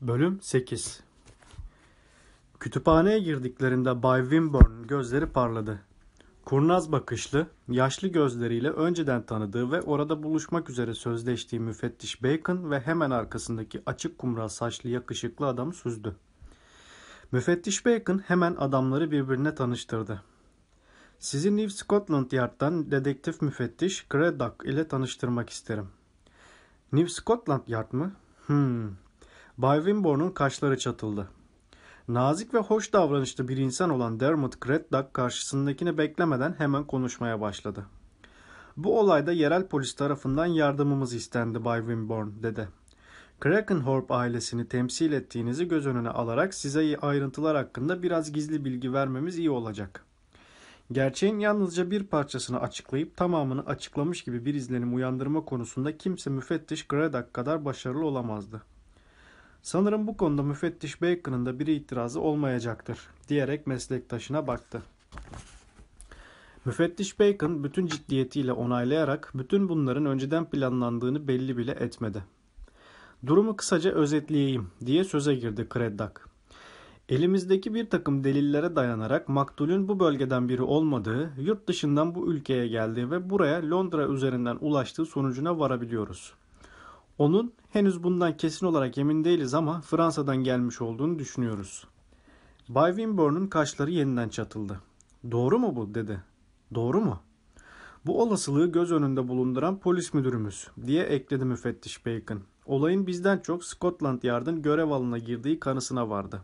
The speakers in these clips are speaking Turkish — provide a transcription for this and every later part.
Bölüm 8 Kütüphaneye girdiklerinde Bay Wimborne'un gözleri parladı. Kurnaz bakışlı, yaşlı gözleriyle önceden tanıdığı ve orada buluşmak üzere sözleştiği müfettiş Bacon ve hemen arkasındaki açık kumral saçlı yakışıklı adamı süzdü. Müfettiş Bacon hemen adamları birbirine tanıştırdı. Sizi New Scotland Yard'dan dedektif müfettiş Craddock ile tanıştırmak isterim. New Scotland Yard mı? Hmm, Bay Wimborne'un kaşları çatıldı. Nazik ve hoş davranışlı bir insan olan Dermot Craddock karşısındakini beklemeden hemen konuşmaya başladı. Bu olayda yerel polis tarafından yardımımız istendi Bay Wimborne dedi. Krakenhorp ailesini temsil ettiğinizi göz önüne alarak size ayrıntılar hakkında biraz gizli bilgi vermemiz iyi olacak. Gerçeğin yalnızca bir parçasını açıklayıp tamamını açıklamış gibi bir izlenim uyandırma konusunda kimse müfettiş Craddock kadar başarılı olamazdı. Sanırım bu konuda müfettiş Bacon'ın da bir itirazı olmayacaktır diyerek meslektaşına baktı. Müfettiş Bacon bütün ciddiyetiyle onaylayarak bütün bunların önceden planlandığını belli bile etmedi. Durumu kısaca özetleyeyim diye söze girdi Craddock. Elimizdeki bir takım delillere dayanarak maktulün bu bölgeden biri olmadığı, yurt dışından bu ülkeye geldiği ve buraya Londra üzerinden ulaştığı sonucuna varabiliyoruz. Onun henüz bundan kesin olarak emin değiliz ama Fransa'dan gelmiş olduğunu düşünüyoruz. Bay Wimborne'un kaşları yeniden çatıldı. Doğru mu bu dedi. Doğru mu? Bu olasılığı göz önünde bulunduran polis müdürümüz diye ekledi müfettiş Bacon. Olayın bizden çok Scotland Yard'ın görev alına girdiği kanısına vardı.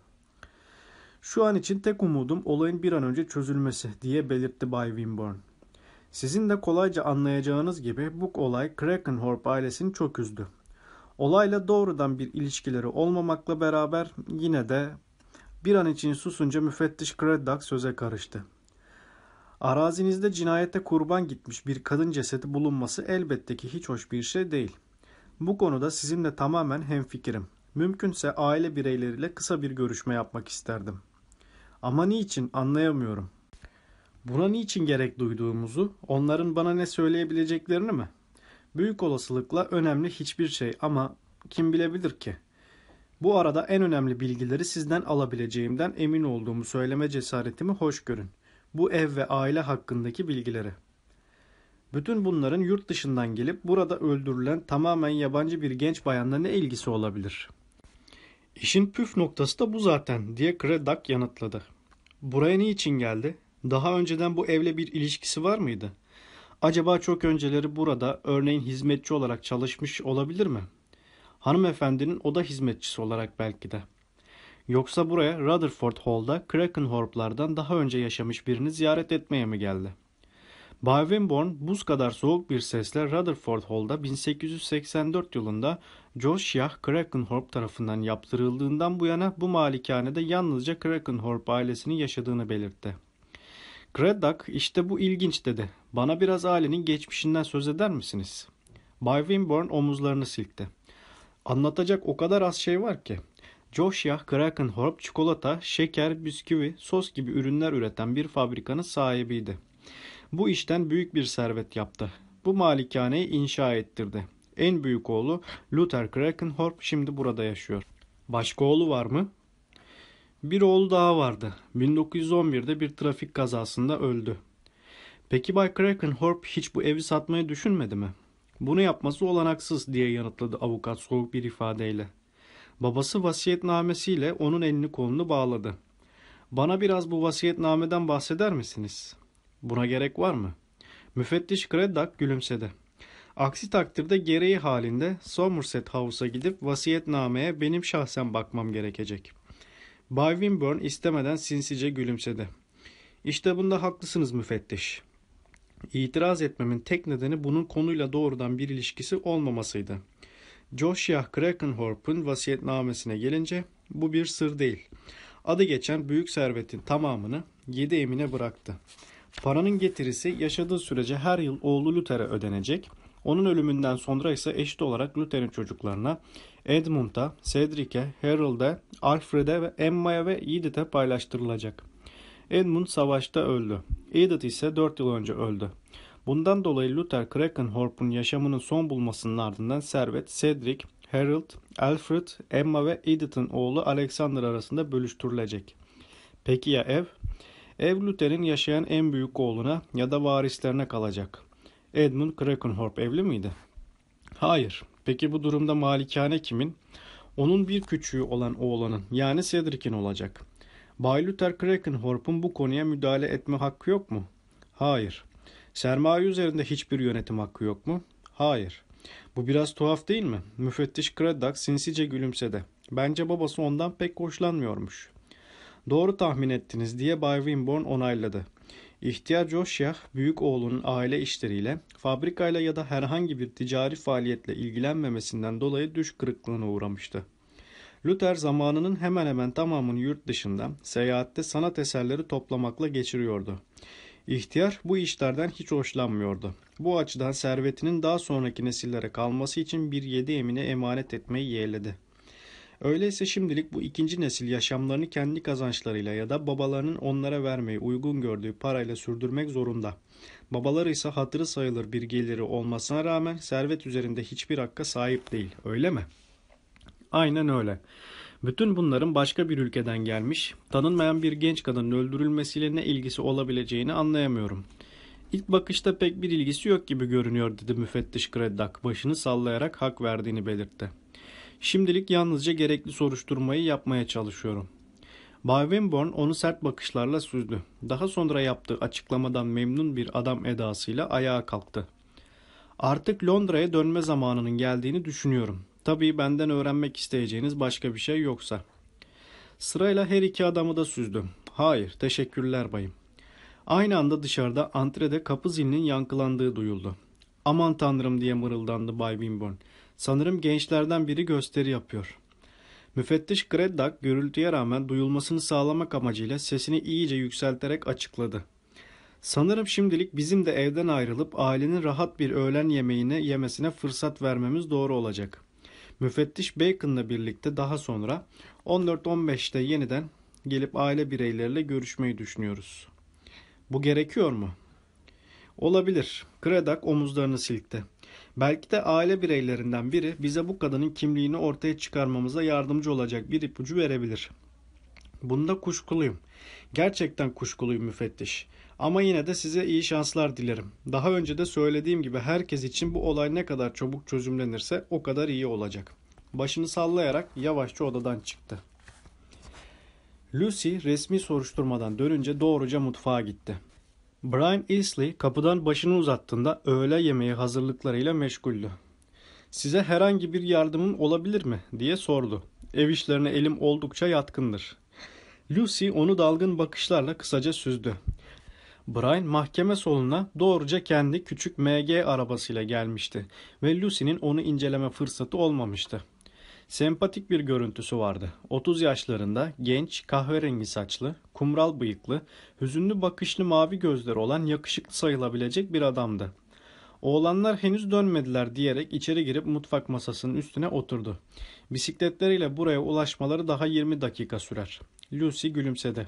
Şu an için tek umudum olayın bir an önce çözülmesi diye belirtti Bay Wimborne. Sizin de kolayca anlayacağınız gibi bu olay Krakenhorp ailesini çok üzdü. Olayla doğrudan bir ilişkileri olmamakla beraber yine de bir an için susunca müfettiş Craddock söze karıştı. Arazinizde cinayete kurban gitmiş bir kadın cesedi bulunması elbette ki hiç hoş bir şey değil. Bu konuda sizinle tamamen hemfikirim. Mümkünse aile bireyleriyle kısa bir görüşme yapmak isterdim. Ama niçin anlayamıyorum. Buna niçin gerek duyduğumuzu, onların bana ne söyleyebileceklerini mi? Büyük olasılıkla önemli hiçbir şey ama kim bilebilir ki? Bu arada en önemli bilgileri sizden alabileceğimden emin olduğumu söyleme cesaretimi hoş görün. Bu ev ve aile hakkındaki bilgileri. Bütün bunların yurt dışından gelip burada öldürülen tamamen yabancı bir genç bayanla ne ilgisi olabilir? İşin püf noktası da bu zaten diye Craddock yanıtladı. Buraya niçin geldi? Daha önceden bu evle bir ilişkisi var mıydı? Acaba çok önceleri burada örneğin hizmetçi olarak çalışmış olabilir mi? Hanımefendinin oda hizmetçisi olarak belki de. Yoksa buraya Rutherford Hall'da Krakenhorp'lardan daha önce yaşamış birini ziyaret etmeye mi geldi? Bay Wimborne buz kadar soğuk bir sesle Rutherford Hall'da 1884 yılında Josiah Krakenhorp tarafından yaptırıldığından bu yana bu malikanede yalnızca Krakenhorp ailesinin yaşadığını belirtti. Craddock işte bu ilginç dedi. Bana biraz ailenin geçmişinden söz eder misiniz? Bay Wimborne omuzlarını silkti. Anlatacak o kadar az şey var ki. Josiah Krakenhorp çikolata, şeker, bisküvi, sos gibi ürünler üreten bir fabrikanın sahibiydi. Bu işten büyük bir servet yaptı. Bu malikaneyi inşa ettirdi. En büyük oğlu Luther Krakenhorp şimdi burada yaşıyor. Başka oğlu var mı? Bir oğlu daha vardı. 1911'de bir trafik kazasında öldü. Peki Bay Krakenhorp hiç bu evi satmayı düşünmedi mi? Bunu yapması olanaksız diye yanıtladı avukat soğuk bir ifadeyle. Babası vasiyetnamesiyle onun elini kolunu bağladı. Bana biraz bu vasiyetnameden bahseder misiniz? Buna gerek var mı? Müfettiş Craddock gülümsedi. Aksi takdirde gereği halinde Somerset House'a gidip vasiyetnameye benim şahsen bakmam gerekecek. Bay Wimborne istemeden sinsice gülümsedi. İşte bunda haklısınız müfettiş. İtiraz etmemin tek nedeni bunun konuyla doğrudan bir ilişkisi olmamasıydı. Josiah Krakenhorp'un vasiyetnamesine gelince bu bir sır değil. Adı geçen büyük servetin tamamını yedi emine bıraktı. Paranın getirisi yaşadığı sürece her yıl oğlu Luther'e ödenecek. Onun ölümünden sonra ise eşit olarak Luther'in çocuklarına Edmund'a, Cedric'e, Harold'e, Alfred'e ve Emma'ya ve Edith'e paylaştırılacak. Edmund savaşta öldü. Edith ise 4 yıl önce öldü. Bundan dolayı Luther Krakenhorp'un yaşamının son bulmasının ardından servet Cedric, Harold, Alfred, Emma ve Edith'in oğlu Alexander arasında bölüştürülecek. Peki ya ev? Ev Luther'in yaşayan en büyük oğluna ya da varislerine kalacak. Edmund Krakenhorp evli miydi? Hayır. Peki bu durumda malikane kimin? Onun bir küçüğü olan oğlanın yani Cedric'in olacak. Bay Luther Krakenhorp'un bu konuya müdahale etme hakkı yok mu? Hayır. Sermaye üzerinde hiçbir yönetim hakkı yok mu? Hayır. Bu biraz tuhaf değil mi? Müfettiş Craddock sinsice gülümsedi. Bence babası ondan pek hoşlanmıyormuş. Doğru tahmin ettiniz diye Bay Wimborne onayladı. İhtiyar Josiah büyük oğlunun aile işleriyle, fabrikayla ya da herhangi bir ticari faaliyetle ilgilenmemesinden dolayı düş kırıklığına uğramıştı. Luther zamanının hemen hemen tamamını yurt dışında, seyahatte sanat eserleri toplamakla geçiriyordu. İhtiyar bu işlerden hiç hoşlanmıyordu. Bu açıdan servetinin daha sonraki nesillere kalması için bir yedi emine emanet etmeyi yeğledi. Öyleyse şimdilik bu ikinci nesil yaşamlarını kendi kazançlarıyla ya da babalarının onlara vermeyi uygun gördüğü parayla sürdürmek zorunda. Babaları ise hatırı sayılır bir geliri olmasına rağmen servet üzerinde hiçbir hakka sahip değil. Öyle mi? Aynen öyle. Bütün bunların başka bir ülkeden gelmiş, tanınmayan bir genç kadının öldürülmesiyle ne ilgisi olabileceğini anlayamıyorum. İlk bakışta pek bir ilgisi yok gibi görünüyor dedi müfettiş Craddock başını sallayarak hak verdiğini belirtti. Şimdilik yalnızca gerekli soruşturmayı yapmaya çalışıyorum. Bay Wimborne onu sert bakışlarla süzdü. Daha sonra yaptığı açıklamadan memnun bir adam edasıyla ayağa kalktı. Artık Londra'ya dönme zamanının geldiğini düşünüyorum. Tabii benden öğrenmek isteyeceğiniz başka bir şey yoksa. Sırayla her iki adamı da süzdüm. Hayır, teşekkürler bayım. Aynı anda dışarıda antrede kapı zilinin yankılandığı duyuldu. Aman tanrım diye mırıldandı Bay Wimborne. Sanırım gençlerden biri gösteri yapıyor. Müfettiş Craddock gürültüye rağmen duyulmasını sağlamak amacıyla sesini iyice yükselterek açıkladı. Sanırım şimdilik bizim de evden ayrılıp ailenin rahat bir öğlen yemeğini yemesine fırsat vermemiz doğru olacak. Müfettiş Bacon'la birlikte daha sonra 14-15'te yeniden gelip aile bireyleriyle görüşmeyi düşünüyoruz. Bu gerekiyor mu? Olabilir. Craddock omuzlarını silkti. Belki de aile bireylerinden biri bize bu kadının kimliğini ortaya çıkarmamıza yardımcı olacak bir ipucu verebilir. Bunda kuşkuluyum. Gerçekten kuşkuluyum müfettiş. Ama yine de size iyi şanslar dilerim. Daha önce de söylediğim gibi herkes için bu olay ne kadar çabuk çözümlenirse o kadar iyi olacak. Başını sallayarak yavaşça odadan çıktı. Lucy resmi soruşturmadan dönünce doğruca mutfağa gitti. Brian Easley kapıdan başını uzattığında öğle yemeği hazırlıklarıyla meşguldü. Size herhangi bir yardımım olabilir mi diye sordu. Ev işlerine elim oldukça yatkındır. Lucy onu dalgın bakışlarla kısaca süzdü. Brian mahkeme soluna doğruca kendi küçük MG arabasıyla gelmişti ve Lucy'nin onu inceleme fırsatı olmamıştı. Sempatik bir görüntüsü vardı. 30 yaşlarında, genç, kahverengi saçlı, kumral bıyıklı, hüzünlü bakışlı mavi gözleri olan yakışıklı sayılabilecek bir adamdı. Oğlanlar henüz dönmediler diyerek içeri girip mutfak masasının üstüne oturdu. Bisikletleriyle buraya ulaşmaları daha 20 dakika sürer. Lucy gülümsedi.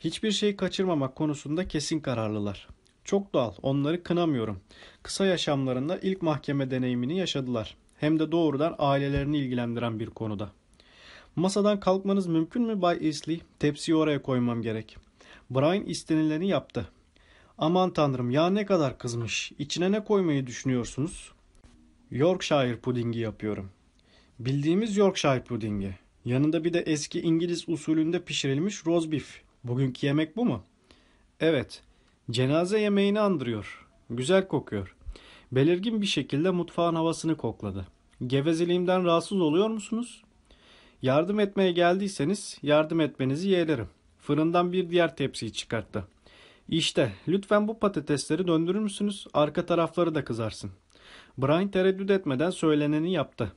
Hiçbir şey kaçırmamak konusunda kesin kararlılar. Çok doğal, onları kınamıyorum. Kısa yaşamlarında ilk mahkeme deneyimini yaşadılar. Hem de doğrudan ailelerini ilgilendiren bir konuda. Masadan kalkmanız mümkün mü Bay Easley? Tepsiyi oraya koymam gerek. Brian istenileni yaptı. Aman tanrım ya ne kadar kızmış. İçine ne koymayı düşünüyorsunuz? Yorkshire pudingi yapıyorum. Bildiğimiz Yorkshire pudingi. Yanında bir de eski İngiliz usulünde pişirilmiş roast beef. Bugünkü yemek bu mu? Evet. Cenaze yemeğini andırıyor. Güzel kokuyor. Belirgin bir şekilde mutfağın havasını kokladı. Gevezeliğimden rahatsız oluyor musunuz? Yardım etmeye geldiyseniz yardım etmenizi yeğlerim. Fırından bir diğer tepsiyi çıkarttı. İşte lütfen bu patatesleri döndürür müsünüz? Arka tarafları da kızarsın. Brian tereddüt etmeden söyleneni yaptı.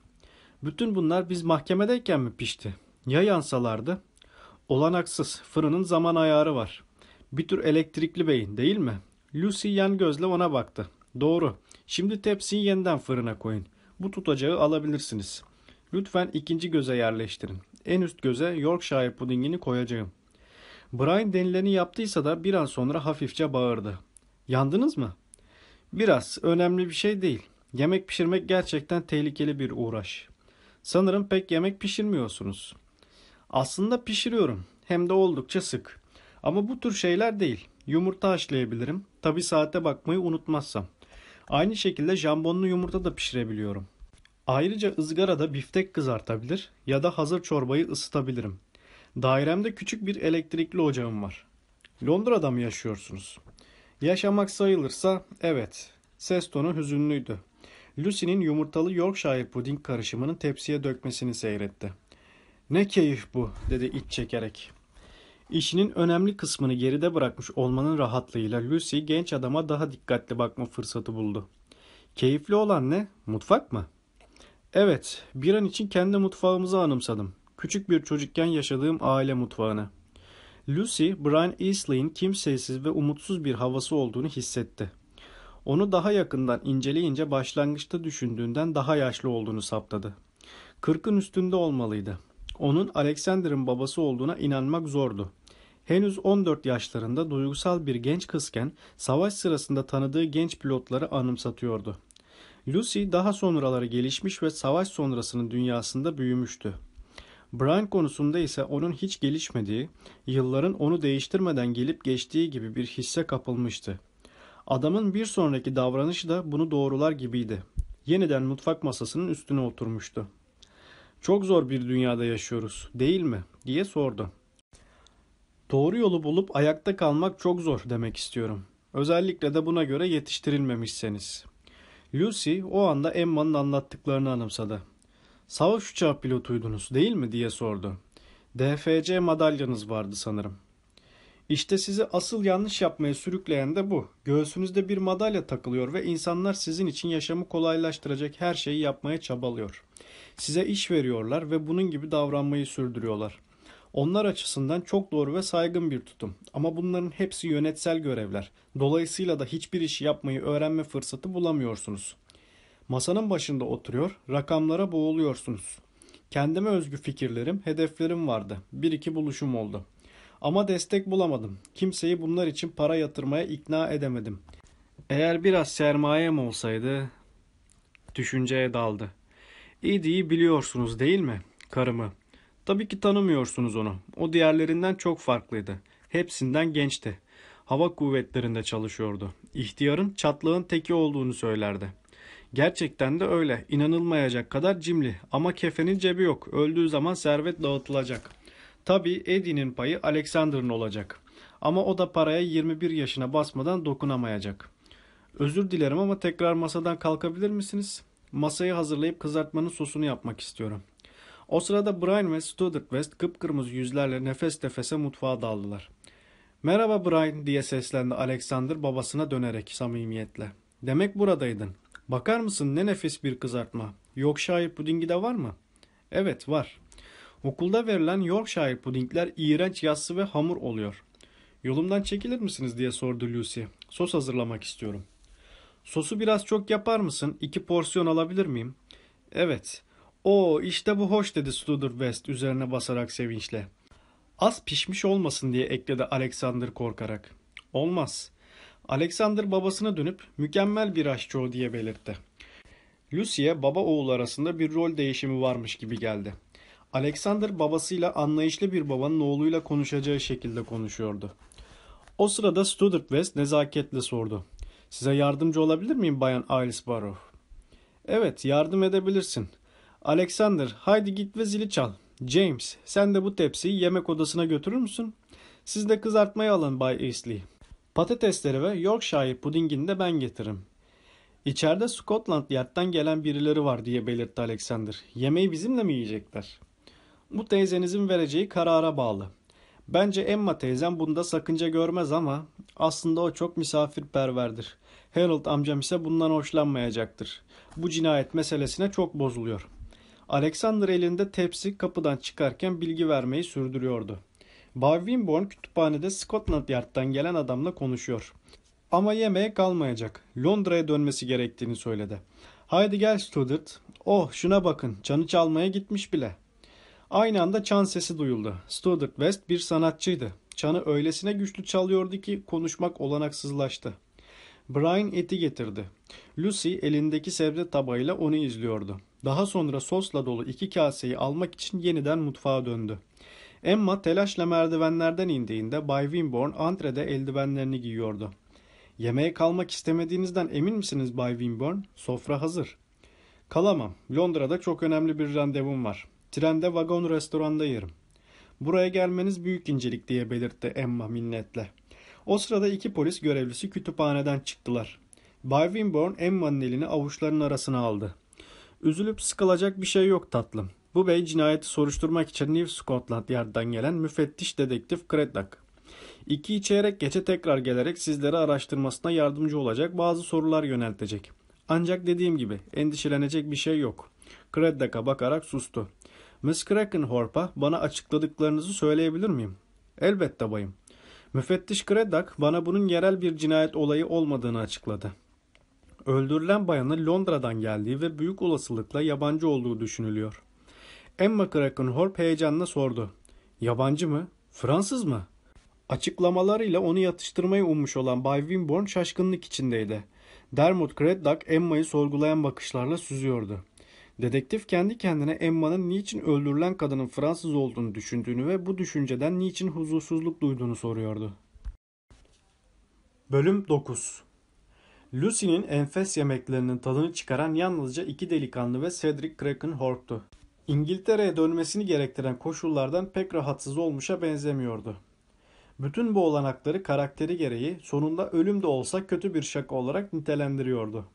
Bütün bunlar biz mahkemedeyken mi pişti? Ya yansalardı? Olanaksız. Fırının zaman ayarı var. Bir tür elektrikli beyin değil mi? Lucy yan gözle ona baktı. Doğru. Şimdi tepsiyi yeniden fırına koyun. Bu tutacağı alabilirsiniz. Lütfen ikinci göze yerleştirin. En üst göze Yorkshire pudingini koyacağım. Brian denileni yaptıysa da bir an sonra hafifçe bağırdı. Yandınız mı? Biraz. Önemli bir şey değil. Yemek pişirmek gerçekten tehlikeli bir uğraş. Sanırım pek yemek pişirmiyorsunuz. Aslında pişiriyorum. Hem de oldukça sık. Ama bu tür şeyler değil. Yumurta haşlayabilirim. Tabi saate bakmayı unutmazsam. Aynı şekilde jambonlu yumurta da pişirebiliyorum. Ayrıca ızgarada biftek kızartabilir ya da hazır çorbayı ısıtabilirim. Dairemde küçük bir elektrikli ocağım var. Londra'da mı yaşıyorsunuz? Yaşamak sayılırsa evet. Ses tonu hüzünlüydü. Lucy'nin yumurtalı Yorkshire puding karışımının tepsiye dökmesini seyretti. Ne keyif bu dedi iç çekerek. İşinin önemli kısmını geride bırakmış olmanın rahatlığıyla Lucy genç adama daha dikkatli bakma fırsatı buldu. Keyifli olan ne? Mutfak mı? Evet, bir an için kendi mutfağımızı anımsadım. Küçük bir çocukken yaşadığım aile mutfağını. Lucy, Brian Eastley'in kimsesiz ve umutsuz bir havası olduğunu hissetti. Onu daha yakından inceleyince başlangıçta düşündüğünden daha yaşlı olduğunu saptadı. Kırkın üstünde olmalıydı. Onun Alexander'ın babası olduğuna inanmak zordu. Henüz 14 yaşlarında duygusal bir genç kızken savaş sırasında tanıdığı genç pilotları anımsatıyordu. Lucy daha sonraları gelişmiş ve savaş sonrasının dünyasında büyümüştü. Brian konusunda ise onun hiç gelişmediği, yılların onu değiştirmeden gelip geçtiği gibi bir hisse kapılmıştı. Adamın bir sonraki davranışı da bunu doğrular gibiydi. Yeniden mutfak masasının üstüne oturmuştu. Çok zor bir dünyada yaşıyoruz, değil mi? diye sordu. Doğru yolu bulup ayakta kalmak çok zor demek istiyorum. Özellikle de buna göre yetiştirilmemişseniz. Lucy o anda Emma'nın anlattıklarını anımsadı. Savaş uçağı pilotuydunuz değil mi diye sordu. DFC madalyanız vardı sanırım. İşte sizi asıl yanlış yapmaya sürükleyen de bu. Göğsünüzde bir madalya takılıyor ve insanlar sizin için yaşamı kolaylaştıracak her şeyi yapmaya çabalıyor. Size iş veriyorlar ve bunun gibi davranmayı sürdürüyorlar. Onlar açısından çok doğru ve saygın bir tutum. Ama bunların hepsi yönetsel görevler. Dolayısıyla da hiçbir işi yapmayı öğrenme fırsatı bulamıyorsunuz. Masanın başında oturuyor, rakamlara boğuluyorsunuz. Kendime özgü fikirlerim, hedeflerim vardı. Bir iki buluşum oldu. Ama destek bulamadım. Kimseyi bunlar için para yatırmaya ikna edemedim. Eğer biraz sermayem olsaydı... Düşünceye daldı. İdi'yi biliyorsunuz değil mi? Karımı. Tabii ki tanımıyorsunuz onu. O diğerlerinden çok farklıydı. Hepsinden gençti. Hava kuvvetlerinde çalışıyordu. İhtiyarın çatlığın teki olduğunu söylerdi. Gerçekten de öyle. İnanılmayacak kadar cimri. Ama kefenin cebi yok. Öldüğü zaman servet dağıtılacak. Tabii Eddie'nin payı Alexander'ın olacak. Ama o da paraya 21 yaşına basmadan dokunamayacak. Özür dilerim ama tekrar masadan kalkabilir misiniz? Masayı hazırlayıp kızartmanın sosunu yapmak istiyorum. O sırada Brian ve Studart West kıpkırmızı yüzlerle nefes nefese mutfağa daldılar. Merhaba Brian diye seslendi Alexander babasına dönerek samimiyetle. Demek buradaydın. Bakar mısın ne nefis bir kızartma. Yorkshire pudingi de var mı? Evet var. Okulda verilen Yorkshire pudingler iğrenç yassı ve hamur oluyor. Yolumdan çekilir misiniz diye sordu Lucy. Sos hazırlamak istiyorum. Sosu biraz çok yapar mısın? İki porsiyon alabilir miyim? Evet. O işte bu hoş dedi Studer West üzerine basarak sevinçle. Az pişmiş olmasın diye ekledi Alexander korkarak. Olmaz. Alexander babasına dönüp mükemmel bir aşçı o diye belirtti. Lucy'ye baba oğul arasında bir rol değişimi varmış gibi geldi. Alexander babasıyla anlayışlı bir babanın oğluyla konuşacağı şekilde konuşuyordu. O sırada Studart West nezaketle sordu. Size yardımcı olabilir miyim Bayan Alice Barrow? Evet yardım edebilirsin. Alexander haydi git ve zili çal. James sen de bu tepsiyi yemek odasına götürür müsün? Siz de kızartmayı alın Bay Eastley. Patatesleri ve Yorkshire pudingini de ben getiririm. İçeride Scotland Yard'dan gelen birileri var diye belirtti Alexander. Yemeği bizimle mi yiyecekler? Bu teyzenizin vereceği karara bağlı. Bence Emma teyzem bunda sakınca görmez ama aslında o çok misafirperverdir. Harold amcam ise bundan hoşlanmayacaktır. Bu cinayet meselesine çok bozuluyor. Alexander elinde tepsi kapıdan çıkarken bilgi vermeyi sürdürüyordu. Bay Winborn kütüphanede Scotland Yard'dan gelen adamla konuşuyor. Ama yemeğe kalmayacak. Londra'ya dönmesi gerektiğini söyledi. Haydi gel Studart. Oh şuna bakın canı çalmaya gitmiş bile. Aynı anda çan sesi duyuldu. Studart West bir sanatçıydı. Çanı öylesine güçlü çalıyordu ki konuşmak olanaksızlaştı. Brian eti getirdi. Lucy elindeki sebze tabağıyla onu izliyordu. Daha sonra sosla dolu iki kaseyi almak için yeniden mutfağa döndü. Emma telaşla merdivenlerden indiğinde Bay Winborn antrede eldivenlerini giyiyordu. Yemeğe kalmak istemediğinizden emin misiniz Bay Winborn? Sofra hazır. Kalamam. Londra'da çok önemli bir randevum var. Trende vagon restoranda yerim. Buraya gelmeniz büyük incelik diye belirtti Emma minnetle. O sırada iki polis görevlisi kütüphaneden çıktılar. Bay Winborn Emma'nın elini avuçlarının arasına aldı. Üzülüp sıkılacak bir şey yok tatlım. Bu bey cinayeti soruşturmak için New Scotland Yard'dan gelen müfettiş dedektif Craddock. İki çeyrek geçe tekrar gelerek sizlere araştırmasına yardımcı olacak bazı sorular yöneltecek. Ancak dediğim gibi endişelenecek bir şey yok. Craddock'a bakarak sustu. Miss Krakenhorp'a bana açıkladıklarınızı söyleyebilir miyim? Elbette bayım. Müfettiş Craddock bana bunun yerel bir cinayet olayı olmadığını açıkladı. Öldürülen bayanın Londra'dan geldiği ve büyük olasılıkla yabancı olduğu düşünülüyor. Emma Krakenhorp heyecanla sordu. Yabancı mı? Fransız mı? Açıklamalarıyla onu yatıştırmayı ummuş olan Bay Winborn şaşkınlık içindeydi. Dermot Craddock Emma'yı sorgulayan bakışlarla süzüyordu. Dedektif kendi kendine Emma'nın niçin öldürülen kadının Fransız olduğunu düşündüğünü ve bu düşünceden niçin huzursuzluk duyduğunu soruyordu. Bölüm 9 Lucy'nin enfes yemeklerinin tadını çıkaran yalnızca iki delikanlı ve Cedric Krakenhorp'tu. İngiltere'ye dönmesini gerektiren koşullardan pek rahatsız olmuşa benzemiyordu. Bütün bu olanakları karakteri gereği sonunda ölüm de olsa kötü bir şaka olarak nitelendiriyordu.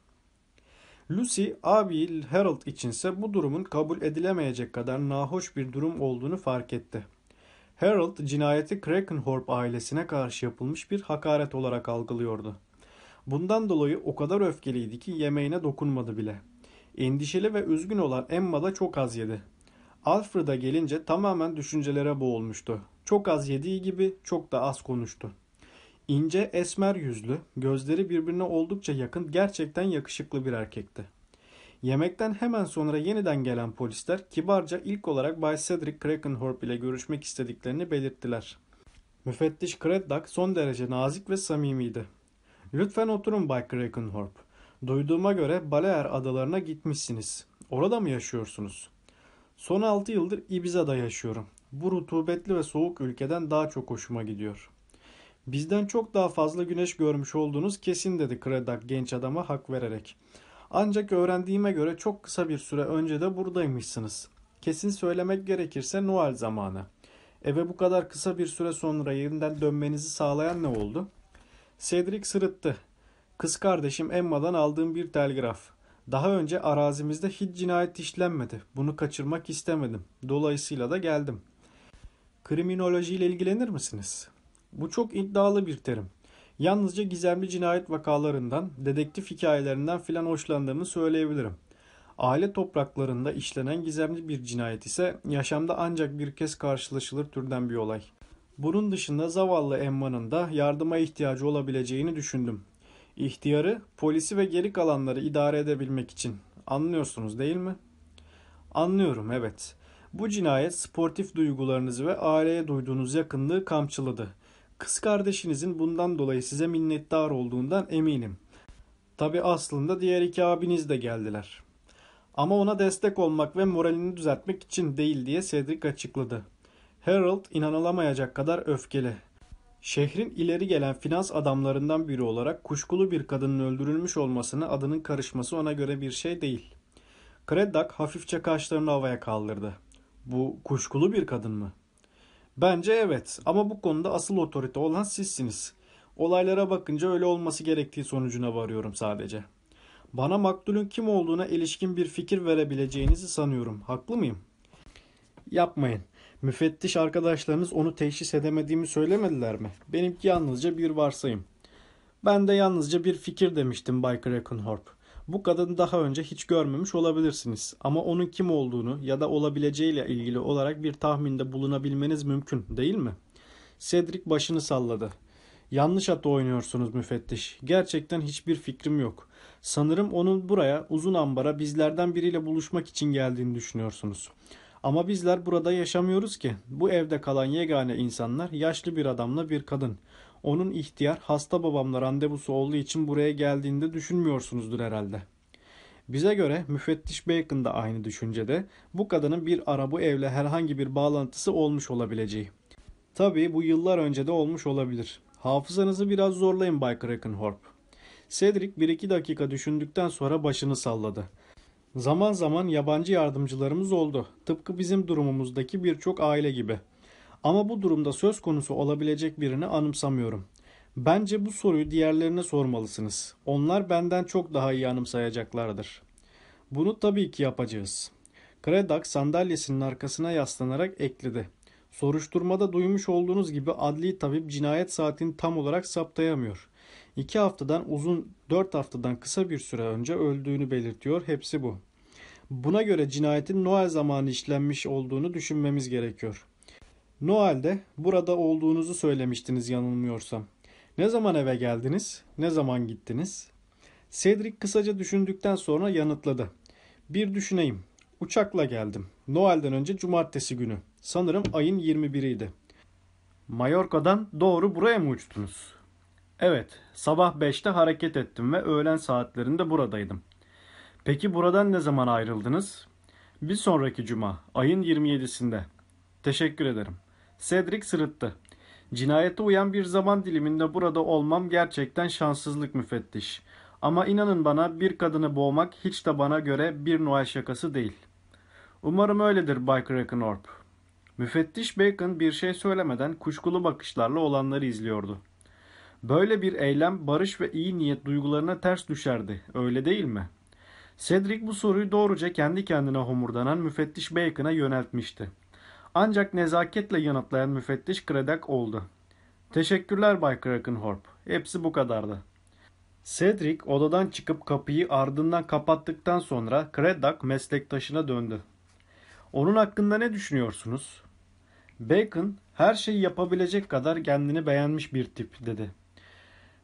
Lucy, abi Harold içinse bu durumun kabul edilemeyecek kadar nahoş bir durum olduğunu fark etti. Harold, cinayeti Krakenhorp ailesine karşı yapılmış bir hakaret olarak algılıyordu. Bundan dolayı o kadar öfkeliydi ki yemeğine dokunmadı bile. Endişeli ve üzgün olan Emma da çok az yedi. Alfred'a gelince tamamen düşüncelere boğulmuştu. Çok az yediği gibi çok da az konuştu. İnce, esmer yüzlü, gözleri birbirine oldukça yakın, gerçekten yakışıklı bir erkekti. Yemekten hemen sonra yeniden gelen polisler kibarca ilk olarak Bay Cedric Krakenhorp ile görüşmek istediklerini belirttiler. Müfettiş Craddock son derece nazik ve samimiydi. Lütfen oturun Bay Krakenhorp. Duyduğuma göre Balear adalarına gitmişsiniz. Orada mı yaşıyorsunuz? Son 6 yıldır Ibiza'da yaşıyorum. Bu rutubetli ve soğuk ülkeden daha çok hoşuma gidiyor. Bizden çok daha fazla güneş görmüş olduğunuz kesin dedi Craddock genç adama hak vererek. Ancak öğrendiğime göre çok kısa bir süre önce de buradaymışsınız. Kesin söylemek gerekirse Noel zamanı. Eve bu kadar kısa bir süre sonra yeniden dönmenizi sağlayan ne oldu? Cedric sırıttı. Kız kardeşim Emma'dan aldığım bir telgraf. Daha önce arazimizde hiç cinayet işlenmedi. Bunu kaçırmak istemedim. Dolayısıyla da geldim. Kriminolojiyle ilgilenir misiniz? Bu çok iddialı bir terim. Yalnızca gizemli cinayet vakalarından, dedektif hikayelerinden filan hoşlandığımı söyleyebilirim. Aile topraklarında işlenen gizemli bir cinayet ise yaşamda ancak bir kez karşılaşılır türden bir olay. Bunun dışında zavallı Emma'nın da yardıma ihtiyacı olabileceğini düşündüm. İhtiyarı, polisi ve geri kalanları idare edebilmek için. Anlıyorsunuz değil mi? Anlıyorum, evet. Bu cinayet sportif duygularınızı ve aileye duyduğunuz yakınlığı kamçıladı. Kız kardeşinizin bundan dolayı size minnettar olduğundan eminim. Tabi aslında diğer iki abiniz de geldiler. Ama ona destek olmak ve moralini düzeltmek için değil diye Cedric açıkladı. Harold inanılamayacak kadar öfkeli. Şehrin ileri gelen finans adamlarından biri olarak kuşkulu bir kadının öldürülmüş olmasına adının karışması ona göre bir şey değil. Craddock hafifçe kaşlarını havaya kaldırdı. Bu kuşkulu bir kadın mı? Bence evet ama bu konuda asıl otorite olan sizsiniz. Olaylara bakınca öyle olması gerektiği sonucuna varıyorum sadece. Bana maktulün kim olduğuna ilişkin bir fikir verebileceğinizi sanıyorum. Haklı mıyım? Yapmayın. Müfettiş arkadaşlarınız onu teşhis edemediğimi söylemediler mi? Benimki yalnızca bir varsayım. Ben de yalnızca bir fikir demiştim Bay Krakenhorp. Bu kadını daha önce hiç görmemiş olabilirsiniz ama onun kim olduğunu ya da olabileceğiyle ilgili olarak bir tahminde bulunabilmeniz mümkün değil mi? Cedric başını salladı. Yanlış atı oynuyorsunuz müfettiş. Gerçekten hiçbir fikrim yok. Sanırım onun buraya uzun ambara bizlerden biriyle buluşmak için geldiğini düşünüyorsunuz. Ama bizler burada yaşamıyoruz ki. Bu evde kalan yegane insanlar yaşlı bir adamla bir kadın. Onun ihtiyar hasta babamla randevusu olduğu için buraya geldiğinde düşünmüyorsunuzdur herhalde. Bize göre müfettiş Bacon da aynı düşüncede bu kadının bir ara bu evle herhangi bir bağlantısı olmuş olabileceği. Tabii bu yıllar önce de olmuş olabilir. Hafızanızı biraz zorlayın Bay Krakenhorp. Cedric bir iki dakika düşündükten sonra başını salladı. Zaman zaman yabancı yardımcılarımız oldu. Tıpkı bizim durumumuzdaki birçok aile gibi. Ama bu durumda söz konusu olabilecek birini anımsamıyorum. Bence bu soruyu diğerlerine sormalısınız. Onlar benden çok daha iyi anımsayacaklardır. Bunu tabii ki yapacağız. Kredak sandalyesinin arkasına yaslanarak ekledi. Soruşturmada duymuş olduğunuz gibi adli tabip cinayet saatini tam olarak saptayamıyor. İki haftadan uzun, dört haftadan kısa bir süre önce öldüğünü belirtiyor. Hepsi bu. Buna göre cinayetin Noel zamanı işlenmiş olduğunu düşünmemiz gerekiyor. Noel'de burada olduğunuzu söylemiştiniz yanılmıyorsam. Ne zaman eve geldiniz? Ne zaman gittiniz? Cedric kısaca düşündükten sonra yanıtladı. Bir düşüneyim. Uçakla geldim. Noel'den önce cumartesi günü. Sanırım ayın 21'iydi. Mallorca'dan doğru buraya mı uçtunuz? Evet, sabah 5'te hareket ettim ve öğlen saatlerinde buradaydım. Peki buradan ne zaman ayrıldınız? Bir sonraki cuma, ayın 27'sinde. Teşekkür ederim. Cedric sırıttı. Cinayete uyan bir zaman diliminde burada olmam gerçekten şanssızlık müfettiş. Ama inanın bana bir kadını boğmak hiç de bana göre bir Noel şakası değil. Umarım öyledir Bay Krakenhorp. Müfettiş Bacon bir şey söylemeden kuşkulu bakışlarla olanları izliyordu. Böyle bir eylem barış ve iyi niyet duygularına ters düşerdi, öyle değil mi? Cedric bu soruyu doğruca kendi kendine homurdanan müfettiş Bacon'a yöneltmişti. Ancak nezaketle yanıtlayan müfettiş Craddock oldu. Teşekkürler Bay Krakenhorp. Hepsi bu kadardı. Cedric odadan çıkıp kapıyı ardından kapattıktan sonra Craddock meslektaşına döndü. Onun hakkında ne düşünüyorsunuz? Bacon her şeyi yapabilecek kadar kendini beğenmiş bir tip dedi.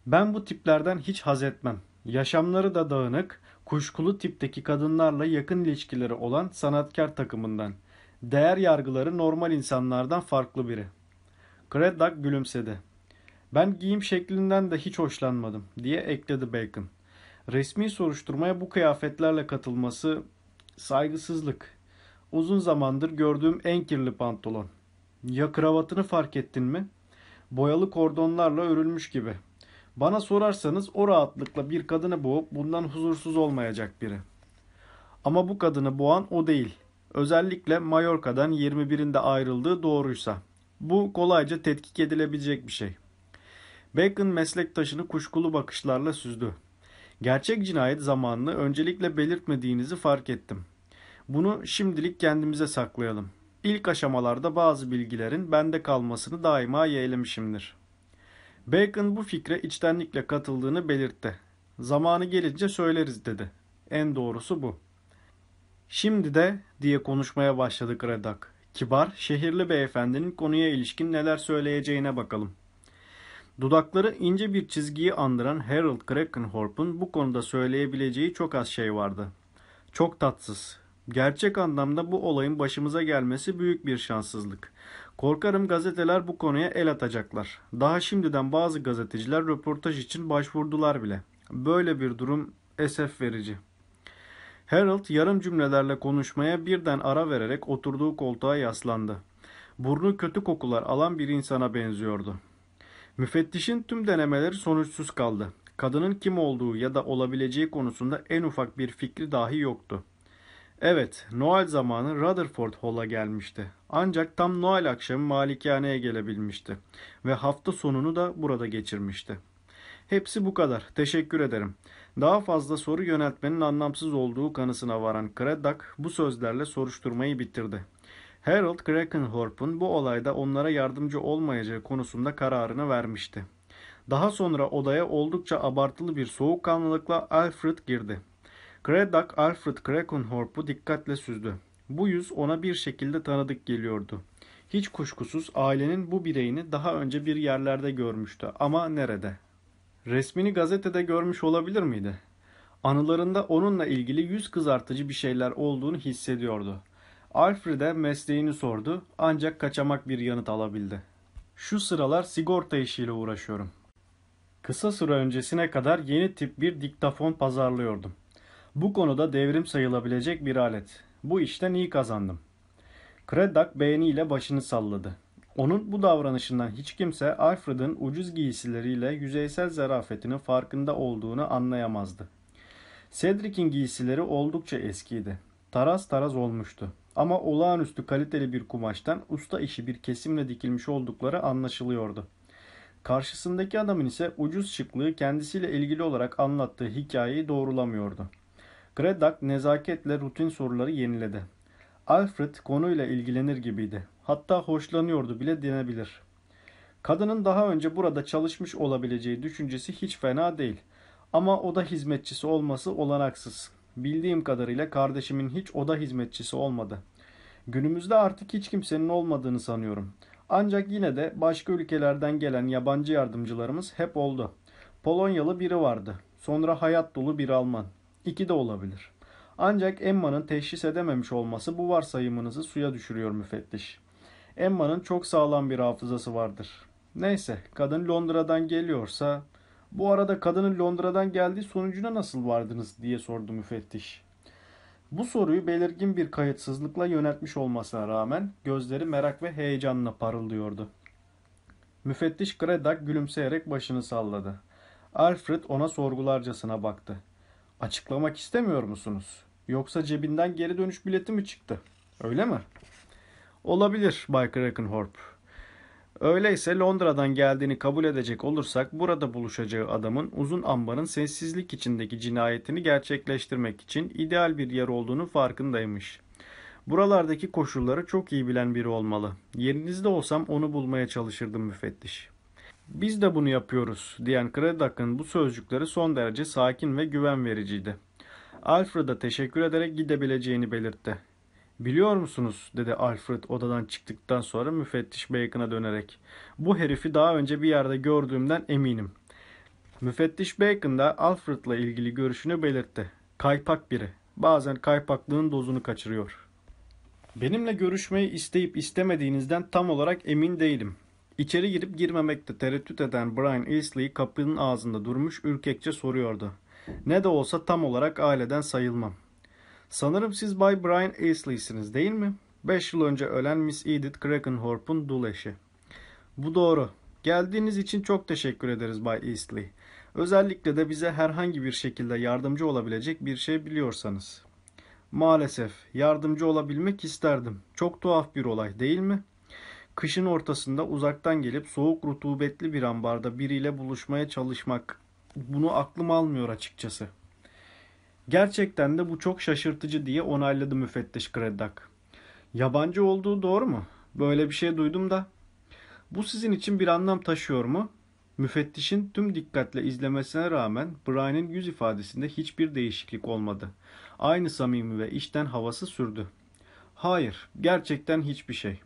Ben bu tiplerden hiç haz etmem. Yaşamları da dağınık, kuşkulu tipteki kadınlarla yakın ilişkileri olan sanatkar takımından. Değer yargıları normal insanlardan farklı biri. Craddock gülümsedi. Ben giyim şeklinden de hiç hoşlanmadım diye ekledi Bacon. Resmi soruşturmaya bu kıyafetlerle katılması saygısızlık. Uzun zamandır gördüğüm en kirli pantolon. Ya kravatını fark ettin mi? Boyalı kordonlarla örülmüş gibi. Bana sorarsanız o rahatlıkla bir kadını boğup bundan huzursuz olmayacak biri. Ama bu kadını boğan o değil. Özellikle Mallorca'dan 21'inde ayrıldığı doğruysa. Bu kolayca tetkik edilebilecek bir şey. Bacon meslektaşını kuşkulu bakışlarla süzdü. Gerçek cinayet zamanını öncelikle belirtmediğinizi fark ettim. Bunu şimdilik kendimize saklayalım. İlk aşamalarda bazı bilgilerin bende kalmasını daima yeğlemişimdir. Bacon bu fikre içtenlikle katıldığını belirtti. Zamanı gelince söyleriz dedi. En doğrusu bu. Şimdi de diye konuşmaya başladı Gredak. Kibar, şehirli beyefendinin konuya ilişkin neler söyleyeceğine bakalım. Dudakları ince bir çizgiyi andıran Harold Krakenhorp'un bu konuda söyleyebileceği çok az şey vardı. Çok tatsız. Gerçek anlamda bu olayın başımıza gelmesi büyük bir şanssızlık. Korkarım gazeteler bu konuya el atacaklar. Daha şimdiden bazı gazeteciler röportaj için başvurdular bile. Böyle bir durum esef verici. Harold yarım cümlelerle konuşmaya birden ara vererek oturduğu koltuğa yaslandı. Burnu kötü kokular alan bir insana benziyordu. Müfettişin tüm denemeleri sonuçsuz kaldı. Kadının kim olduğu ya da olabileceği konusunda en ufak bir fikri dahi yoktu. Evet, Noel zamanı Rutherford Hall'a gelmişti. Ancak tam Noel akşamı malikaneye gelebilmişti ve hafta sonunu da burada geçirmişti. Hepsi bu kadar. Teşekkür ederim. Daha fazla soru yöneltmenin anlamsız olduğu kanısına varan Craddock bu sözlerle soruşturmayı bitirdi. Harold Krakenhorp'un bu olayda onlara yardımcı olmayacağı konusunda kararını vermişti. Daha sonra odaya oldukça abartılı bir soğukkanlılıkla Alfred girdi. Craddock Alfred Krakenhorp'u dikkatle süzdü. Bu yüz ona bir şekilde tanıdık geliyordu. Hiç kuşkusuz ailenin bu bireyini daha önce bir yerlerde görmüştü ama nerede? Resmini gazetede görmüş olabilir miydi? Anılarında onunla ilgili yüz kızartıcı bir şeyler olduğunu hissediyordu. Alfred'e mesleğini sordu ancak kaçamak bir yanıt alabildi. Şu sıralar sigorta işiyle uğraşıyorum. Kısa süre öncesine kadar yeni tip bir diktafon pazarlıyordum. Bu konuda devrim sayılabilecek bir alet. Bu işten iyi kazandım. Craddock beğeniyle başını salladı. Onun bu davranışından hiç kimse Alfred'ın ucuz giysileriyle yüzeysel zarafetinin farkında olduğunu anlayamazdı. Cedric'in giysileri oldukça eskiydi. Taraz taraz olmuştu. Ama olağanüstü kaliteli bir kumaştan usta işi bir kesimle dikilmiş oldukları anlaşılıyordu. Karşısındaki adamın ise ucuz şıklığı kendisiyle ilgili olarak anlattığı hikayeyi doğrulamıyordu. Craddock nezaketle rutin soruları yeniledi. Alfred konuyla ilgilenir gibiydi. Hatta hoşlanıyordu bile denebilir. Kadının daha önce burada çalışmış olabileceği düşüncesi hiç fena değil. Ama oda hizmetçisi olması olanaksız. Bildiğim kadarıyla kardeşimin hiç oda hizmetçisi olmadı. Günümüzde artık hiç kimsenin olmadığını sanıyorum. Ancak yine de başka ülkelerden gelen yabancı yardımcılarımız hep oldu. Polonyalı biri vardı. Sonra hayat dolu bir Alman. İki de olabilir. Ancak Emma'nın teşhis edememiş olması bu varsayımınızı suya düşürüyor müfettiş. Emma'nın çok sağlam bir hafızası vardır. Neyse, kadın Londra'dan geliyorsa... Bu arada kadının Londra'dan geldiği sonucuna nasıl vardınız diye sordu müfettiş. Bu soruyu belirgin bir kayıtsızlıkla yöneltmiş olmasına rağmen gözleri merak ve heyecanla parıldıyordu. Müfettiş Craddock gülümseyerek başını salladı. Alfred ona sorgularcasına baktı. Açıklamak istemiyor musunuz? Yoksa cebinden geri dönüş bileti mi çıktı? Öyle mi? Olabilir Bay Krakenhorp. Öyleyse Londra'dan geldiğini kabul edecek olursak burada buluşacağı adamın uzun ambarın sessizlik içindeki cinayetini gerçekleştirmek için ideal bir yer olduğunu farkındaymış. Buralardaki koşulları çok iyi bilen biri olmalı. Yerinizde olsam onu bulmaya çalışırdım müfettiş. Biz de bunu yapıyoruz diyen Craddock'ın bu sözcükleri son derece sakin ve güven vericiydi. Alfred'a teşekkür ederek gidebileceğini belirtti. Biliyor musunuz dedi Alfred odadan çıktıktan sonra müfettiş Bacon'a dönerek. Bu herifi daha önce bir yerde gördüğümden eminim. Müfettiş Bacon da Alfred'la ilgili görüşünü belirtti. Kaypak biri. Bazen kaypaklığın dozunu kaçırıyor. Benimle görüşmeyi isteyip istemediğinizden tam olarak emin değilim. İçeri girip girmemekte tereddüt eden Brian Easley kapının ağzında durmuş ürkekçe soruyordu. Ne de olsa tam olarak aileden sayılmam. Sanırım siz Bay Brian Aisley'siniz değil mi? 5 yıl önce ölen Miss Edith Krakenhorp'un dul eşi. Bu doğru. Geldiğiniz için çok teşekkür ederiz Bay Eastley. Özellikle de bize herhangi bir şekilde yardımcı olabilecek bir şey biliyorsanız. Maalesef yardımcı olabilmek isterdim. Çok tuhaf bir olay değil mi? Kışın ortasında uzaktan gelip soğuk rutubetli bir ambarda biriyle buluşmaya çalışmak bunu aklım almıyor açıkçası.'' Gerçekten de bu çok şaşırtıcı diye onayladı müfettiş Craddock. Yabancı olduğu doğru mu? Böyle bir şey duydum da. Bu sizin için bir anlam taşıyor mu? Müfettişin tüm dikkatle izlemesine rağmen Brian'in yüz ifadesinde hiçbir değişiklik olmadı. Aynı samimi ve içten havası sürdü. Hayır, gerçekten hiçbir şey.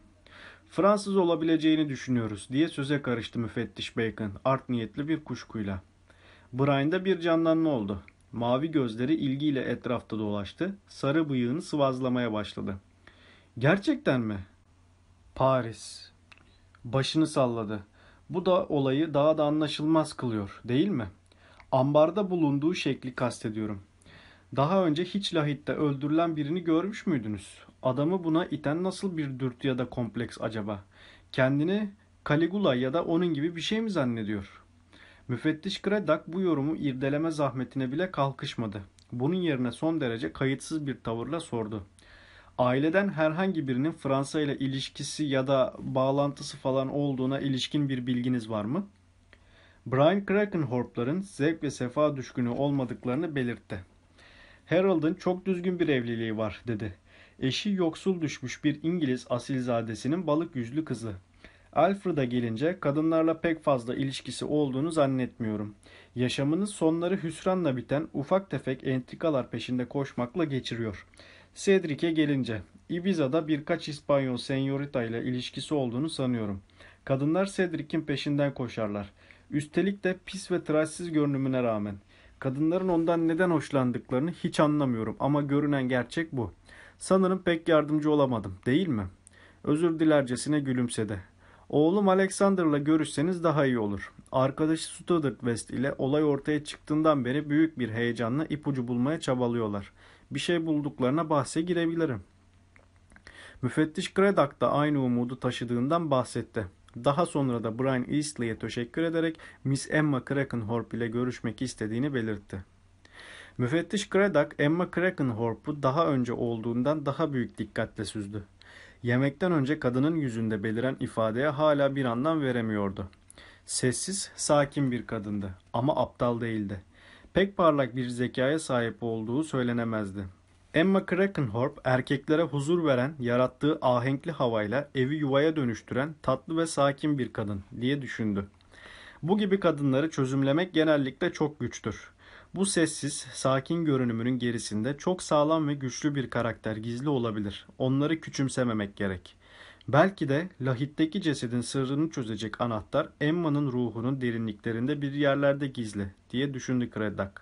Fransız olabileceğini düşünüyoruz diye söze karıştı müfettiş Bacon art niyetli bir kuşkuyla. Brian'da bir canlanma oldu. Mavi gözleri ilgiyle etrafta dolaştı. Sarı bıyığını sıvazlamaya başladı. Gerçekten mi? Paris. Başını salladı. Bu da olayı daha da anlaşılmaz kılıyor, değil mi? Ambarda bulunduğu şekli kastediyorum. Daha önce hiç lahitte öldürülen birini görmüş müydünüz? Adamı buna iten nasıl bir dürtü ya da kompleks acaba? Kendini Caligula ya da onun gibi bir şey mi zannediyor? Müfettiş Craddock bu yorumu irdeleme zahmetine bile kalkışmadı. Bunun yerine son derece kayıtsız bir tavırla sordu. Aileden herhangi birinin Fransa ile ilişkisi ya da bağlantısı falan olduğuna ilişkin bir bilginiz var mı? Brian Krakenhorp'ların zevk ve sefa düşkünü olmadıklarını belirtti. Harold'ın çok düzgün bir evliliği var dedi. Eşi yoksul düşmüş bir İngiliz asilzadesinin balık yüzlü kızı. Alfred'a gelince kadınlarla pek fazla ilişkisi olduğunu zannetmiyorum. Yaşamını sonları hüsranla biten ufak tefek entrikalar peşinde koşmakla geçiriyor. Cedric'e gelince Ibiza'da birkaç İspanyol senyorita ile ilişkisi olduğunu sanıyorum. Kadınlar Cedric'in peşinden koşarlar. Üstelik de pis ve tıraşsız görünümüne rağmen. Kadınların ondan neden hoşlandıklarını hiç anlamıyorum ama görünen gerçek bu. Sanırım pek yardımcı olamadım, değil mi? Özür dilercesine gülümsedi. Oğlum Alexander'la görüşseniz daha iyi olur. Arkadaşı Stuttgart West ile olay ortaya çıktığından beri büyük bir heyecanla ipucu bulmaya çabalıyorlar. Bir şey bulduklarına bahse girebilirim. Müfettiş Craddock da aynı umudu taşıdığından bahsetti. Daha sonra da Brian Eastley'e teşekkür ederek Miss Emma Krakenhorp ile görüşmek istediğini belirtti. Müfettiş Craddock, Emma Krakenhorp'u daha önce olduğundan daha büyük dikkatle süzdü. Yemekten önce kadının yüzünde beliren ifadeye hala bir anlam veremiyordu. Sessiz, sakin bir kadındı ama aptal değildi. Pek parlak bir zekaya sahip olduğu söylenemezdi. Emma Krakenhorp erkeklere huzur veren, yarattığı ahenkli havayla evi yuvaya dönüştüren tatlı ve sakin bir kadın diye düşündü. Bu gibi kadınları çözümlemek genellikle çok güçtür. Bu sessiz, sakin görünümünün gerisinde çok sağlam ve güçlü bir karakter gizli olabilir. Onları küçümsememek gerek. Belki de lahitteki cesedin sırrını çözecek anahtar Emma'nın ruhunun derinliklerinde bir yerlerde gizli diye düşündü Craddock.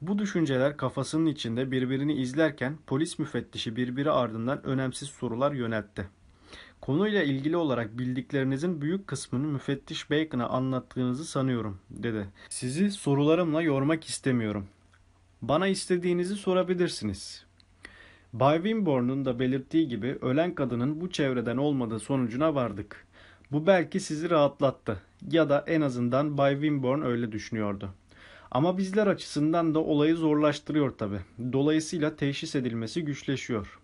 Bu düşünceler kafasının içinde birbirini izlerken polis müfettişi birbiri ardından önemsiz sorular yöneltti. Konuyla ilgili olarak bildiklerinizin büyük kısmını müfettiş Bacon'a anlattığınızı sanıyorum, dedi. Sizi sorularımla yormak istemiyorum. Bana istediğinizi sorabilirsiniz. Bay Wimborne'un da belirttiği gibi ölen kadının bu çevreden olmadığı sonucuna vardık. Bu belki sizi rahatlattı ya da en azından Bay Wimborne öyle düşünüyordu. Ama bizler açısından da olayı zorlaştırıyor tabi. Dolayısıyla teşhis edilmesi güçleşiyor.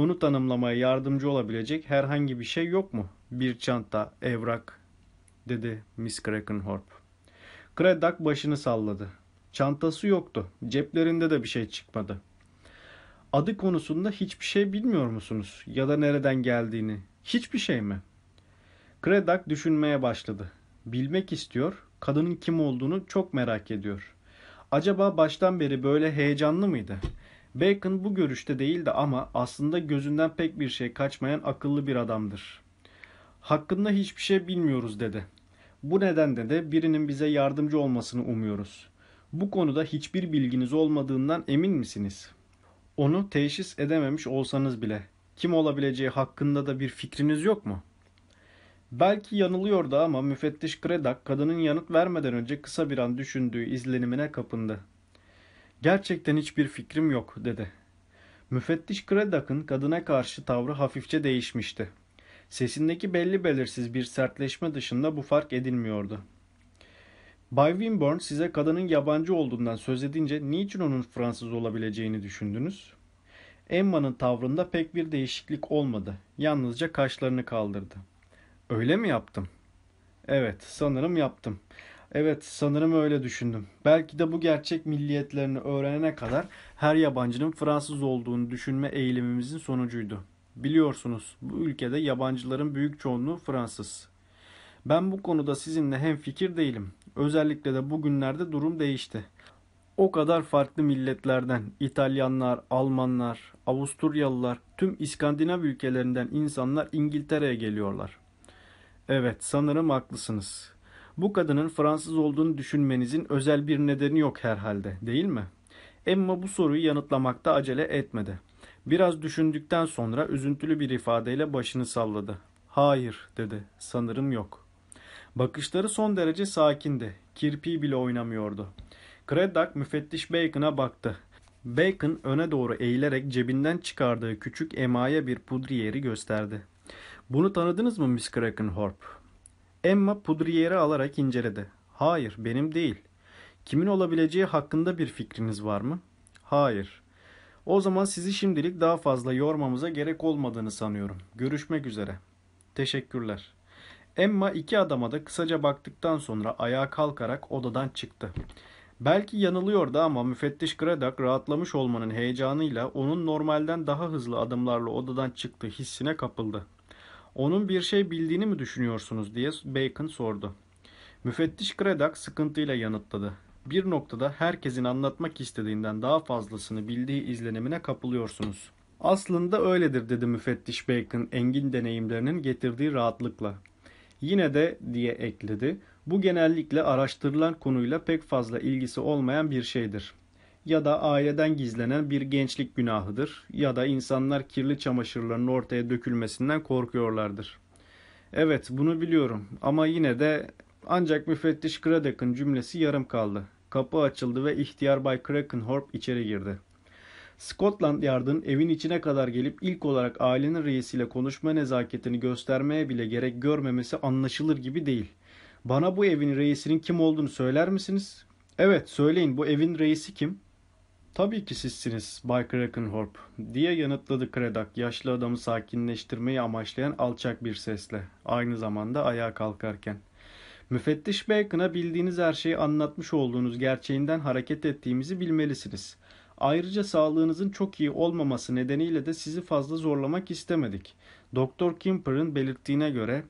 Onu tanımlamaya yardımcı olabilecek herhangi bir şey yok mu? Bir çanta, evrak, dedi Miss Krakenhorp. Craddock başını salladı. Çantası yoktu. Ceplerinde de bir şey çıkmadı. Adı konusunda hiçbir şey bilmiyor musunuz? Ya da nereden geldiğini? Hiçbir şey mi? Craddock düşünmeye başladı. Bilmek istiyor, kadının kim olduğunu çok merak ediyor. Acaba baştan beri böyle heyecanlı mıydı? Bacon bu görüşte değildi ama aslında gözünden pek bir şey kaçmayan akıllı bir adamdır. Hakkında hiçbir şey bilmiyoruz dedi. Bu nedenle de birinin bize yardımcı olmasını umuyoruz. Bu konuda hiçbir bilginiz olmadığından emin misiniz? Onu teşhis edememiş olsanız bile kim olabileceği hakkında da bir fikriniz yok mu? Belki yanılıyordu ama müfettiş Craddock kadının yanıt vermeden önce kısa bir an düşündüğü izlenimine kapındı. Gerçekten hiçbir fikrim yok dedi. Müfettiş Craddock'ın kadına karşı tavrı hafifçe değişmişti. Sesindeki belli belirsiz bir sertleşme dışında bu fark edilmiyordu. Bay Wimborne size kadının yabancı olduğundan söz edince niçin onun Fransız olabileceğini düşündünüz? Emma'nın tavrında pek bir değişiklik olmadı. Yalnızca kaşlarını kaldırdı. Öyle mi yaptım? Evet, sanırım yaptım. Evet, sanırım öyle düşündüm. Belki de bu gerçek milliyetlerini öğrenene kadar her yabancının Fransız olduğunu düşünme eğilimimizin sonucuydu. Biliyorsunuz, bu ülkede yabancıların büyük çoğunluğu Fransız. Ben bu konuda sizinle hem fikir değilim. Özellikle de bugünlerde durum değişti. O kadar farklı milletlerden, İtalyanlar, Almanlar, Avusturyalılar, tüm İskandinav ülkelerinden insanlar İngiltere'ye geliyorlar. Evet, sanırım haklısınız. Bu kadının Fransız olduğunu düşünmenizin özel bir nedeni yok herhalde, değil mi? Emma bu soruyu yanıtlamakta acele etmedi. Biraz düşündükten sonra üzüntülü bir ifadeyle başını salladı. Hayır, dedi. Sanırım yok. Bakışları son derece sakindi. Kirpiği bile oynamıyordu. Craddock müfettiş Bacon'a baktı. Bacon öne doğru eğilerek cebinden çıkardığı küçük emaye bir pudriyeri gösterdi. Bunu tanıdınız mı Miss Krakenhorp? Emma pudriyeri alarak inceledi. Hayır, benim değil. Kimin olabileceği hakkında bir fikriniz var mı? Hayır. O zaman sizi şimdilik daha fazla yormamıza gerek olmadığını sanıyorum. Görüşmek üzere. Teşekkürler. Emma iki adama da kısaca baktıktan sonra ayağa kalkarak odadan çıktı. Belki yanılıyordu ama müfettiş Craddock rahatlamış olmanın heyecanıyla onun normalden daha hızlı adımlarla odadan çıktığı hissine kapıldı. Onun bir şey bildiğini mi düşünüyorsunuz diye Bacon sordu. Müfettiş Craddock sıkıntıyla yanıtladı. Bir noktada herkesin anlatmak istediğinden daha fazlasını bildiği izlenimine kapılıyorsunuz. Aslında öyledir dedi müfettiş Bacon engin deneyimlerinin getirdiği rahatlıkla. Yine de diye ekledi. Bu genellikle araştırılan konuyla pek fazla ilgisi olmayan bir şeydir. Ya da aileden gizlenen bir gençlik günahıdır ya da insanlar kirli çamaşırların ortaya dökülmesinden korkuyorlardır. Evet, bunu biliyorum ama yine de ancak müfettiş Craddock'ın cümlesi yarım kaldı. Kapı açıldı ve ihtiyar Bay Krakenhorp içeri girdi. Scotland Yard'ın evin içine kadar gelip ilk olarak ailenin reisiyle konuşma nezaketini göstermeye bile gerek görmemesi anlaşılır gibi değil. Bana bu evin reisinin kim olduğunu söyler misiniz? Evet, söyleyin bu evin reisi kim? Tabii ki sizsiniz Bay Krakenhorp diye yanıtladı Craddock yaşlı adamı sakinleştirmeyi amaçlayan alçak bir sesle aynı zamanda ayağa kalkarken. Müfettiş Bacon'a bildiğiniz her şeyi anlatmış olduğunuz gerçeğinden hareket ettiğimizi bilmelisiniz. Ayrıca sağlığınızın çok iyi olmaması nedeniyle de sizi fazla zorlamak istemedik. Doktor Kimper'ın belirttiğine göre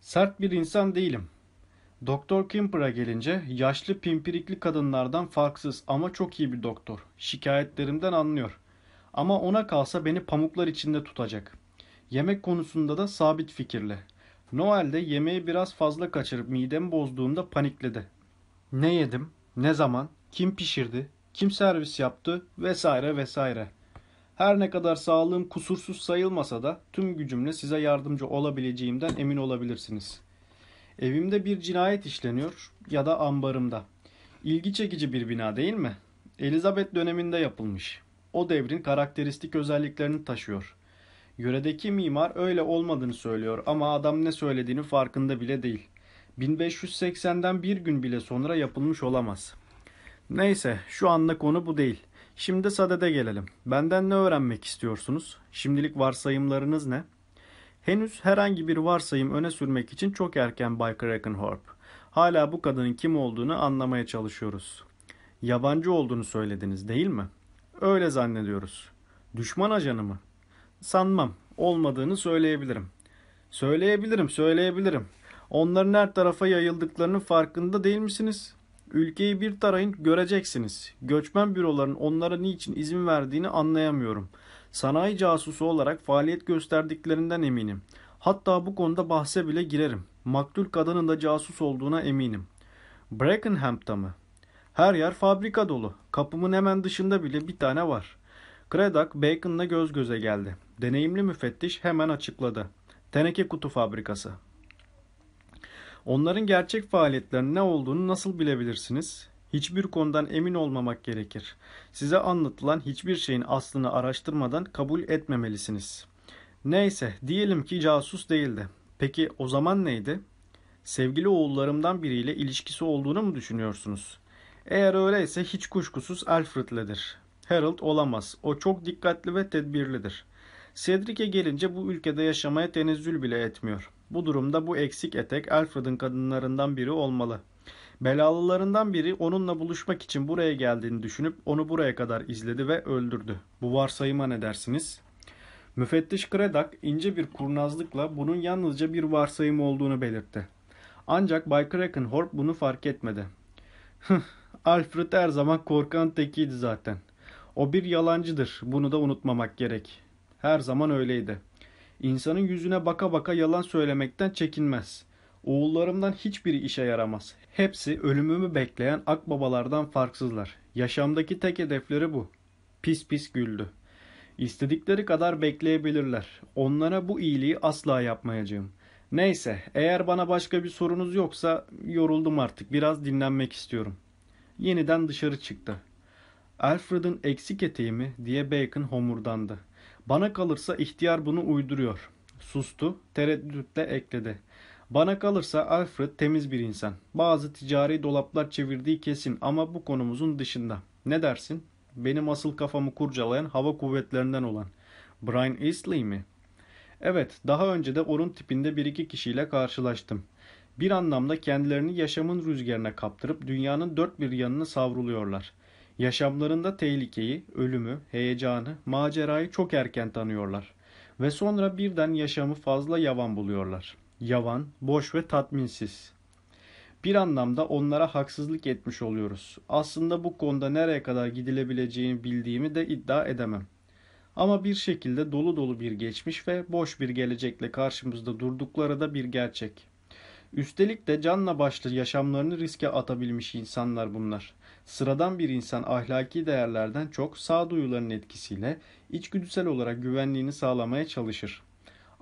sert bir insan değilim. Doktor Kimper'a gelince yaşlı pimpirikli kadınlardan farksız ama çok iyi bir doktor. Şikayetlerimden anlıyor. Ama ona kalsa beni pamuklar içinde tutacak. Yemek konusunda da sabit fikirli. Noel'de yemeği biraz fazla kaçırıp midemi bozduğunda panikledi. Ne yedim? Ne zaman? Kim pişirdi? Kim servis yaptı? Vesaire vesaire. Her ne kadar sağlığım kusursuz sayılmasa da tüm gücümle size yardımcı olabileceğimden emin olabilirsiniz. Evimde bir cinayet işleniyor ya da ambarımda. İlgi çekici bir bina değil mi? Elizabeth döneminde yapılmış. O devrin karakteristik özelliklerini taşıyor. Yöredeki mimar öyle olmadığını söylüyor ama adam ne söylediğini farkında bile değil. 1580'den bir gün bile sonra yapılmış olamaz. Neyse şu anda konu bu değil. Şimdi sadede gelelim. Benden ne öğrenmek istiyorsunuz? Şimdilik varsayımlarınız ne? Henüz herhangi bir varsayım öne sürmek için çok erken Bay Krakenhorp. Hala bu kadının kim olduğunu anlamaya çalışıyoruz. Yabancı olduğunu söylediniz değil mi? Öyle zannediyoruz. Düşman ajanı mı? Sanmam. Olmadığını söyleyebilirim. Söyleyebilirim, söyleyebilirim. Onların her tarafa yayıldıklarının farkında değil misiniz? Ülkeyi bir tarayın göreceksiniz. Göçmen büroların onlara niçin izin verdiğini anlayamıyorum. Sanayi casusu olarak faaliyet gösterdiklerinden eminim. Hatta bu konuda bahse bile girerim. Maktul kadının da casus olduğuna eminim. Brackenhamp'ta mı? Her yer fabrika dolu. Kapımın hemen dışında bile bir tane var. Craddock Bacon'la göz göze geldi. Deneyimli müfettiş hemen açıkladı. Teneke kutu fabrikası. Onların gerçek faaliyetlerinin ne olduğunu nasıl bilebilirsiniz? Hiçbir konudan emin olmamak gerekir. Size anlatılan hiçbir şeyin aslını araştırmadan kabul etmemelisiniz. Neyse, diyelim ki casus değildi. Peki o zaman neydi? Sevgili oğullarımdan biriyle ilişkisi olduğunu mu düşünüyorsunuz? Eğer öyleyse hiç kuşkusuz Alfred'ledir. Harold olamaz. O çok dikkatli ve tedbirlidir. Cedric'e gelince bu ülkede yaşamaya tenezzül bile etmiyor. Bu durumda bu eksik etek Alfred'ın kadınlarından biri olmalı. Belalılarından biri onunla buluşmak için buraya geldiğini düşünüp onu buraya kadar izledi ve öldürdü. Bu varsayıma ne dersiniz? Müfettiş Craddock ince bir kurnazlıkla bunun yalnızca bir varsayım olduğunu belirtti. Ancak Bay Krakenhorp bunu fark etmedi. Alfred her zaman korkan tekiydi zaten. O bir yalancıdır. Bunu da unutmamak gerek. Her zaman öyleydi. İnsanın yüzüne baka baka yalan söylemekten çekinmez. Oğullarımdan hiçbiri işe yaramaz. Hepsi ölümümü bekleyen akbabalardan farksızlar. Yaşamdaki tek hedefleri bu. Pis pis güldü. İstedikleri kadar bekleyebilirler. Onlara bu iyiliği asla yapmayacağım. Neyse, eğer bana başka bir sorunuz yoksa yoruldum artık. Biraz dinlenmek istiyorum. Yeniden dışarı çıktı. Alfred'ın eksik eteği mi diye Bacon homurdandı. Bana kalırsa ihtiyar bunu uyduruyor. Sustu, tereddütle ekledi. Bana kalırsa Alfred temiz bir insan. Bazı ticari dolaplar çevirdiği kesin ama bu konumuzun dışında. Ne dersin? Benim asıl kafamı kurcalayan hava kuvvetlerinden olan. Brian Eastley mi? Evet, daha önce de onun tipinde bir iki kişiyle karşılaştım. Bir anlamda kendilerini yaşamın rüzgarına kaptırıp dünyanın dört bir yanına savruluyorlar. Yaşamlarında tehlikeyi, ölümü, heyecanı, macerayı çok erken tanıyorlar. Ve sonra birden yaşamı fazla yavan buluyorlar. Yavan, boş ve tatminsiz. Bir anlamda onlara haksızlık etmiş oluyoruz. Aslında bu konuda nereye kadar gidilebileceğini bildiğimi de iddia edemem. Ama bir şekilde dolu dolu bir geçmiş ve boş bir gelecekle karşımızda durdukları da bir gerçek. Üstelik de canla başlı yaşamlarını riske atabilmiş insanlar bunlar. Sıradan bir insan ahlaki değerlerden çok sağduyuların etkisiyle içgüdüsel olarak güvenliğini sağlamaya çalışır.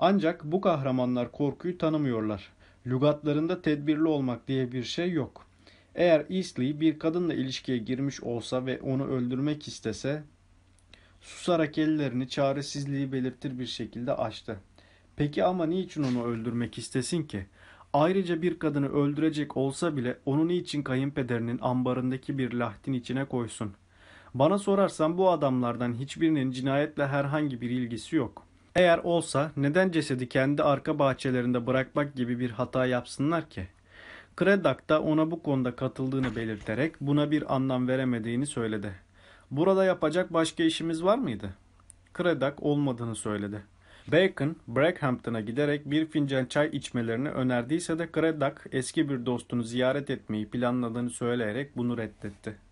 Ancak bu kahramanlar korkuyu tanımıyorlar. Lügatlarında tedbirli olmak diye bir şey yok. Eğer Eastley bir kadınla ilişkiye girmiş olsa ve onu öldürmek istese, susarak ellerini çaresizliği belirtir bir şekilde açtı. Peki ama niçin onu öldürmek istesin ki? Ayrıca bir kadını öldürecek olsa bile onu niçin kayınpederinin ambarındaki bir lahtin içine koysun? Bana sorarsan bu adamlardan hiçbirinin cinayetle herhangi bir ilgisi yok. Eğer olsa neden cesedi kendi arka bahçelerinde bırakmak gibi bir hata yapsınlar ki? Craddock da ona bu konuda katıldığını belirterek buna bir anlam veremediğini söyledi. Burada yapacak başka işimiz var mıydı? Craddock olmadığını söyledi. Bacon, Brackhampton'a giderek bir fincan çay içmelerini önerdiyse de Craddock eski bir dostunu ziyaret etmeyi planladığını söyleyerek bunu reddetti.